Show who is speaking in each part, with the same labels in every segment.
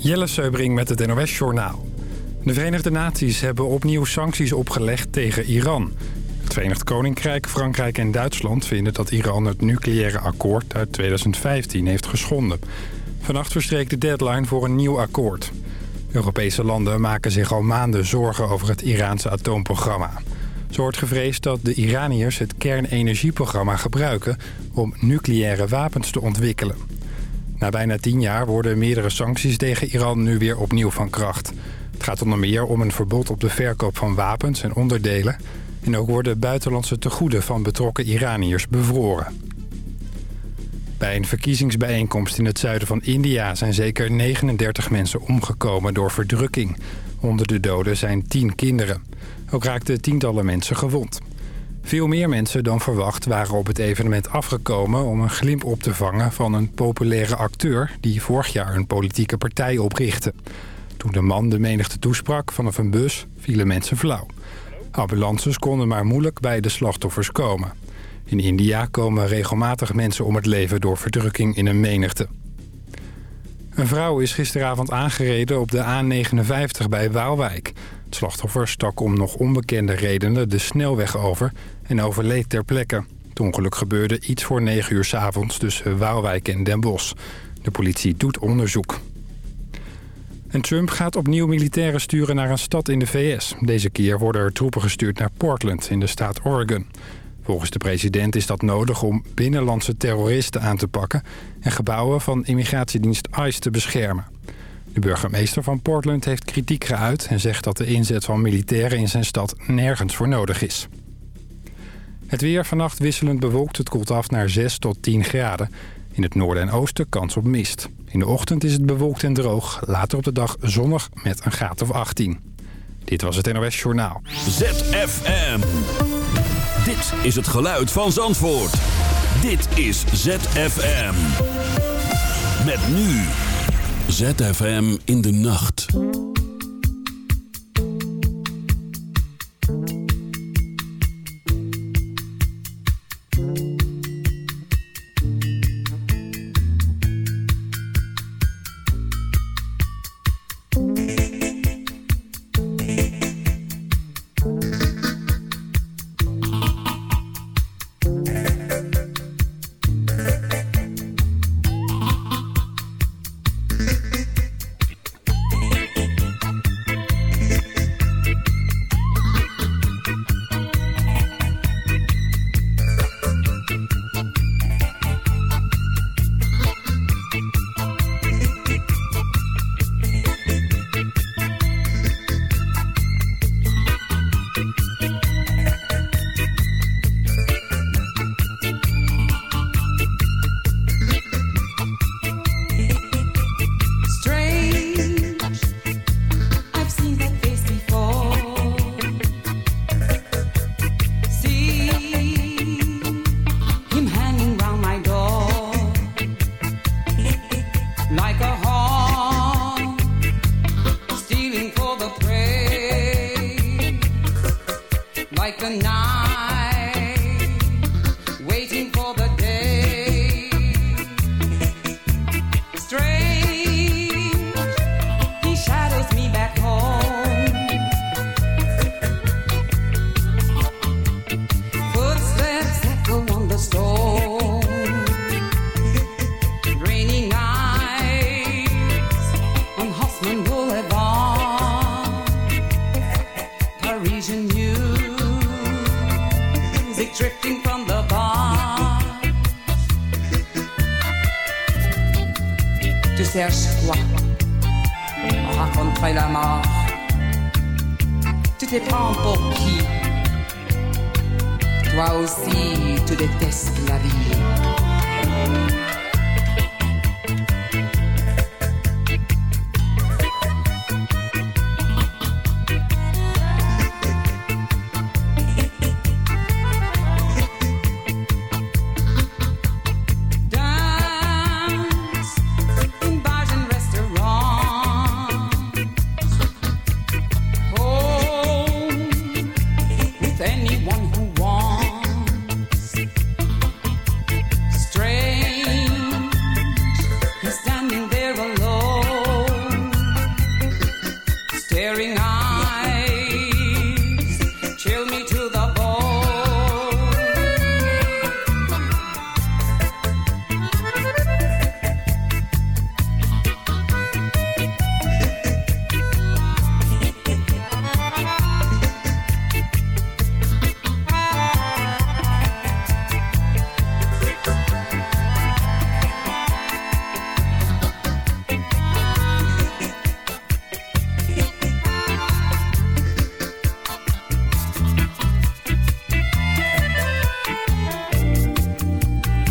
Speaker 1: Jelle Seubring met het NOS Journaal. De Verenigde Naties hebben opnieuw sancties opgelegd tegen Iran. Het Verenigd Koninkrijk, Frankrijk en Duitsland vinden dat Iran het nucleaire akkoord uit 2015 heeft geschonden. Vannacht verstreek de deadline voor een nieuw akkoord. Europese landen maken zich al maanden zorgen over het Iraanse atoomprogramma. Zo wordt gevreesd dat de Iraniërs het kernenergieprogramma gebruiken om nucleaire wapens te ontwikkelen. Na bijna tien jaar worden meerdere sancties tegen Iran nu weer opnieuw van kracht. Het gaat onder meer om een verbod op de verkoop van wapens en onderdelen... en ook worden buitenlandse tegoeden van betrokken Iraniërs bevroren. Bij een verkiezingsbijeenkomst in het zuiden van India zijn zeker 39 mensen omgekomen door verdrukking. Onder de doden zijn 10 kinderen. Ook raakten tientallen mensen gewond. Veel meer mensen dan verwacht waren op het evenement afgekomen... om een glimp op te vangen van een populaire acteur... die vorig jaar een politieke partij oprichtte. Toen de man de menigte toesprak vanaf een bus, vielen mensen flauw. Ambulances konden maar moeilijk bij de slachtoffers komen. In India komen regelmatig mensen om het leven door verdrukking in een menigte. Een vrouw is gisteravond aangereden op de A59 bij Waalwijk. Het slachtoffer stak om nog onbekende redenen de snelweg over en overleed ter plekke. Het ongeluk gebeurde iets voor 9 uur s avonds tussen Waalwijk en Den Bosch. De politie doet onderzoek. En Trump gaat opnieuw militairen sturen naar een stad in de VS. Deze keer worden er troepen gestuurd naar Portland in de staat Oregon. Volgens de president is dat nodig om binnenlandse terroristen aan te pakken... en gebouwen van immigratiedienst ICE te beschermen. De burgemeester van Portland heeft kritiek geuit... en zegt dat de inzet van militairen in zijn stad nergens voor nodig is. Het weer vannacht wisselend bewolkt. Het koelt af naar 6 tot 10 graden. In het noorden en oosten kans op mist. In de ochtend is het bewolkt en droog. Later op de dag zonnig met een graad of 18. Dit was het NOS Journaal.
Speaker 2: ZFM. Dit is het geluid van Zandvoort. Dit is ZFM. Met nu. ZFM in de nacht.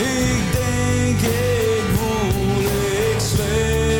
Speaker 3: ik denk ik voel, ik zweef.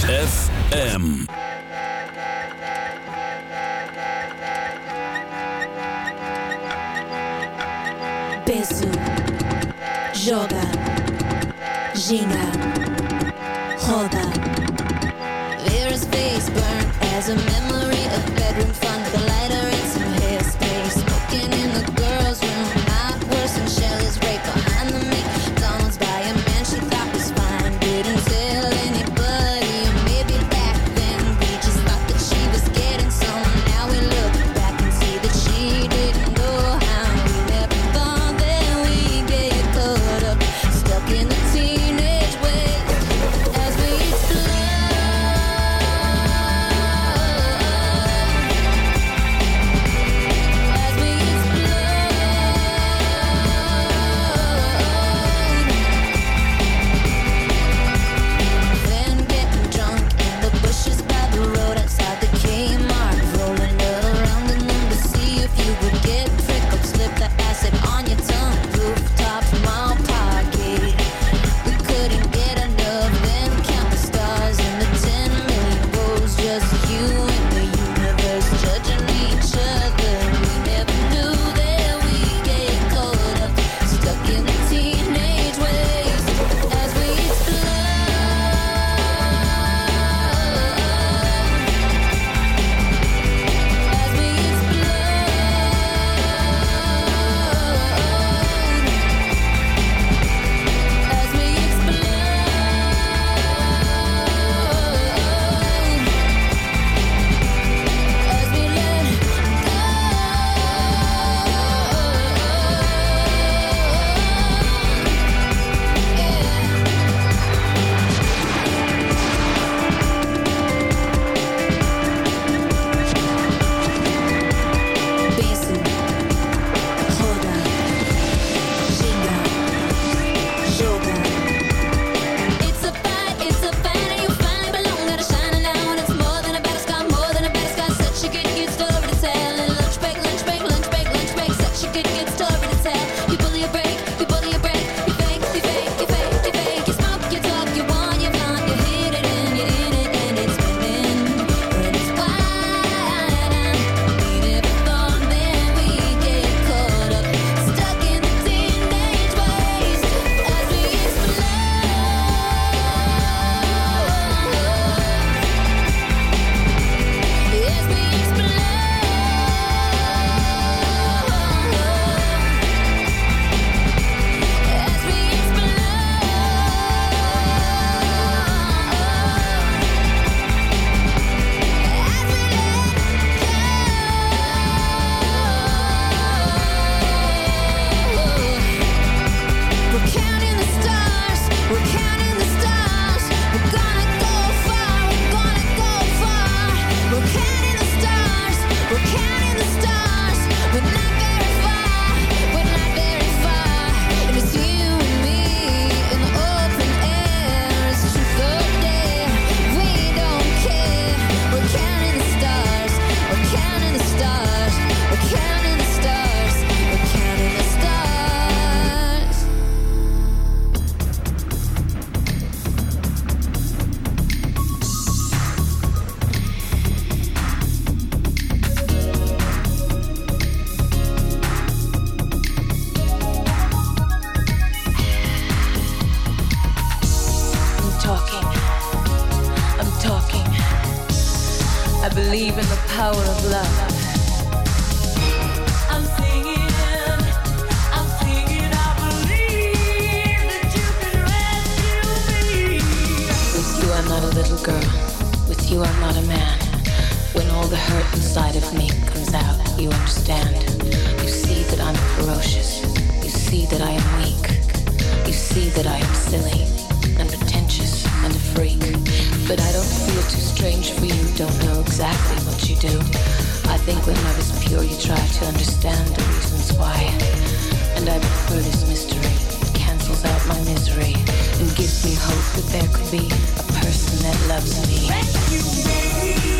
Speaker 2: ZFM.
Speaker 4: Penso, joga, ginga, roda. As a memory of bedroom fun. The lighter. Smoking in the girls' room. Than Shelley's rape behind the McDonald's by a man she thought was fine. Didn't
Speaker 5: not a little girl. With you, I'm not a man. When all the hurt inside of me comes out, you understand. You see that I'm ferocious. You see that I am weak. You see that I am silly and pretentious and a freak. But I don't feel too strange for you, don't know exactly what you do. I think when love is pure, you try to understand the reasons why. And I prefer this mystery. It out my misery and gives me hope that there could be a person that loves me. Rescue me.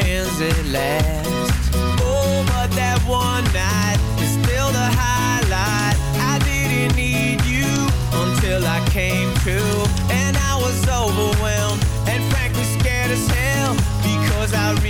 Speaker 6: friends at last. Oh, but that one night is still the highlight. I didn't need you until I came to, and I was overwhelmed and frankly scared as hell because I.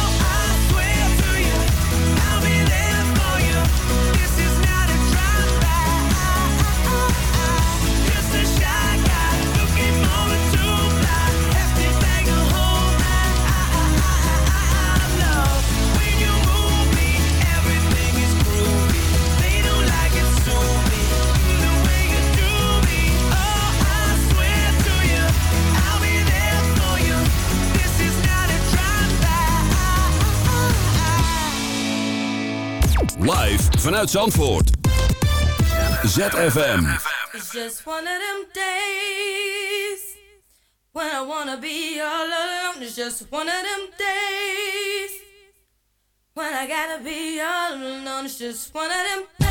Speaker 2: vanuit Zandvoort. ZFM.
Speaker 5: It's just one of them days when I wanna be all alone. It's just one of them days when I gotta be all alone. It's just one of them days.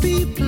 Speaker 4: people.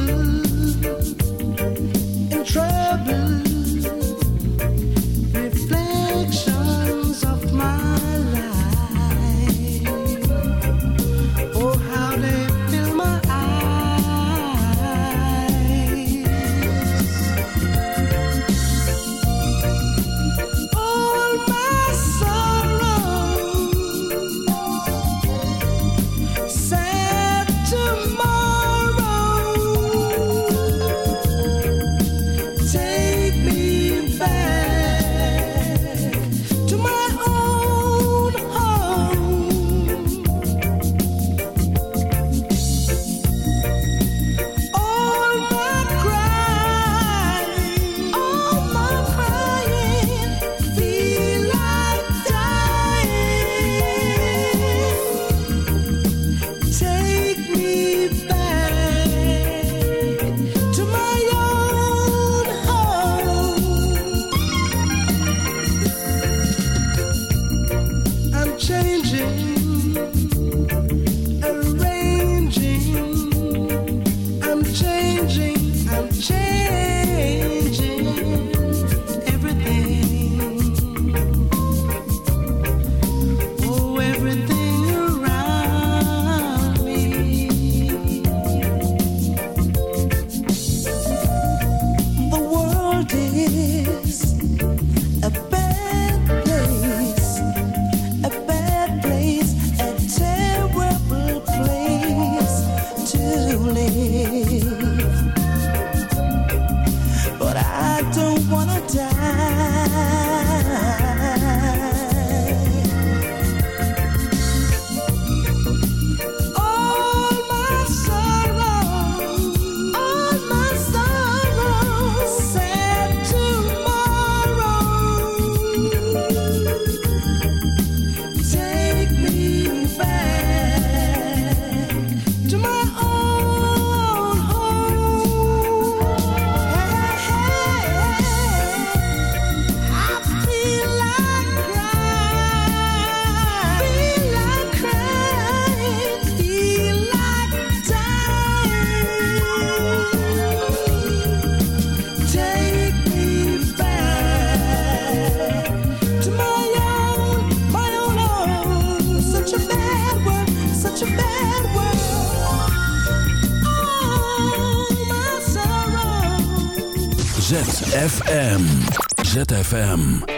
Speaker 3: ZFM.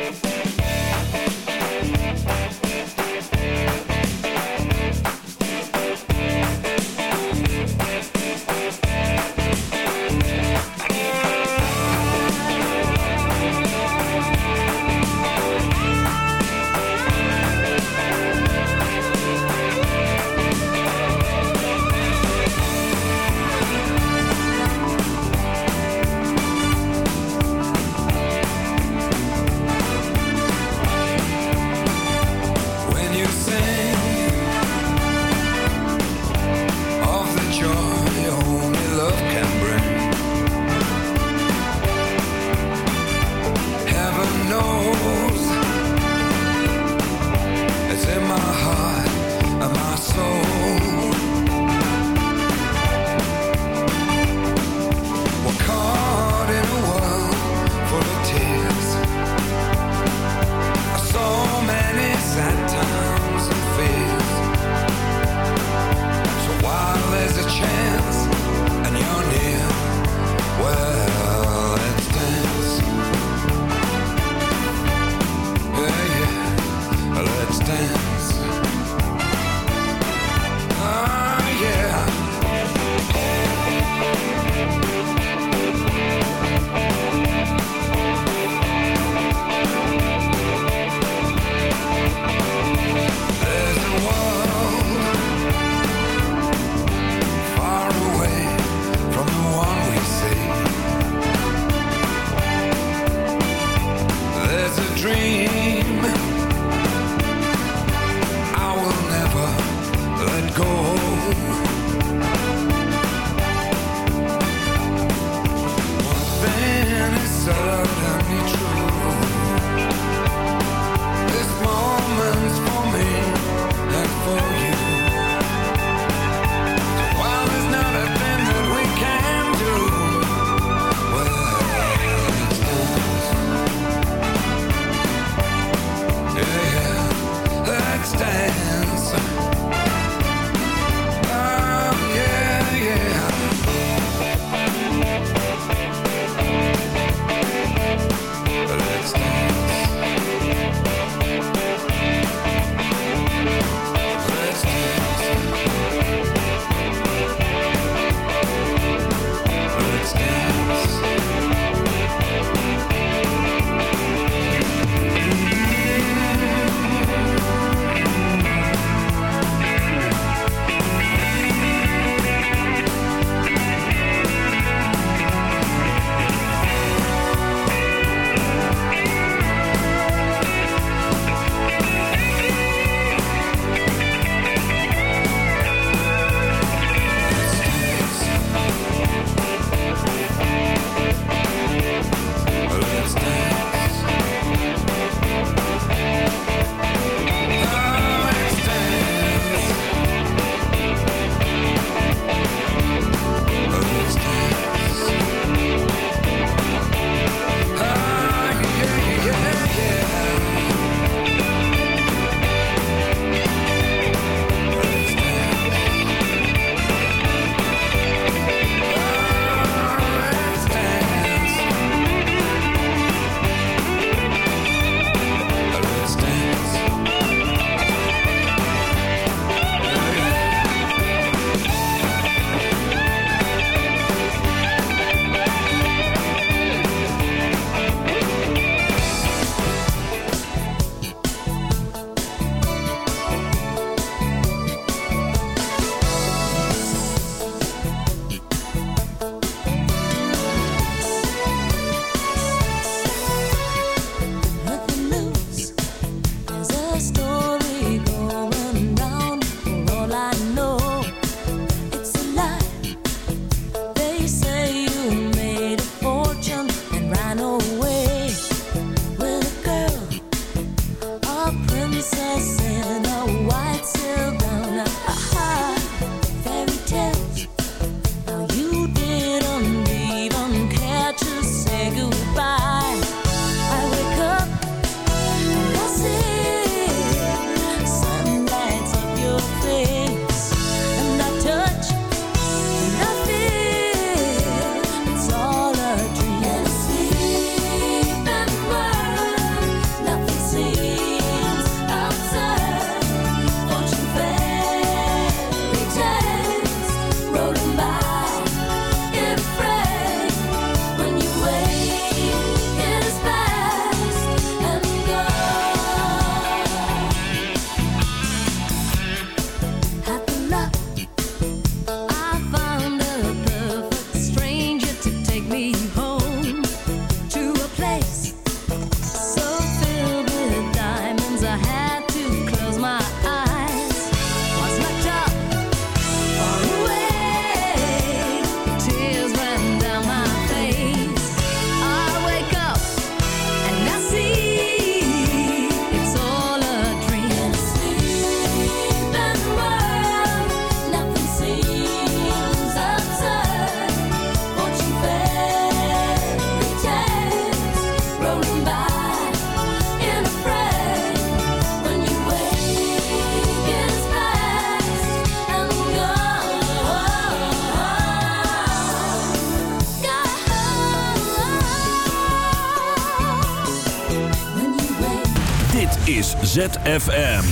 Speaker 7: ZFM.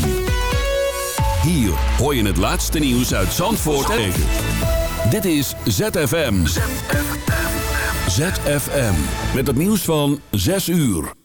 Speaker 7: Hier hoor je het laatste nieuws uit Zandvoort en Dit is ZFM. ZFM. Met het nieuws van 6 uur.